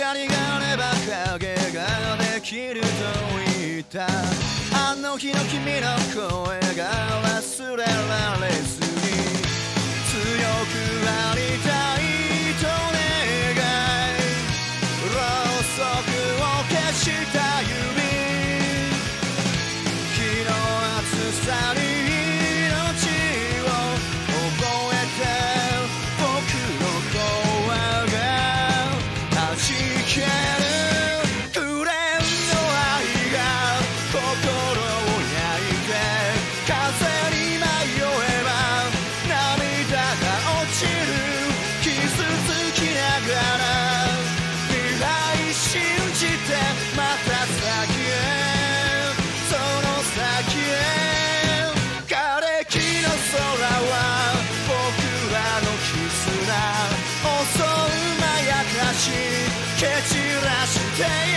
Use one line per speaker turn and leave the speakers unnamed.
光があれば影ができると言った。あの日の君の声が忘れられずに強くありたいと願い。ろうそくを消した。心を焼いて風に迷えば涙が落ちる傷つきながら未来信じてまた先へその先へ枯れ。木の空は僕らの絆襲うまやかし蹴散らしている